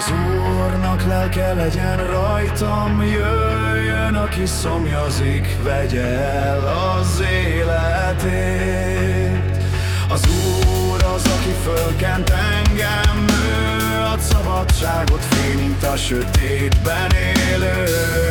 Az Úrnak lelke legyen rajtam, jöjjön, aki szomjazik, vegye el az életét. Az Úr az, aki fölkent engem, ő ad szabadságot, fény, mint a sötétben élőnek.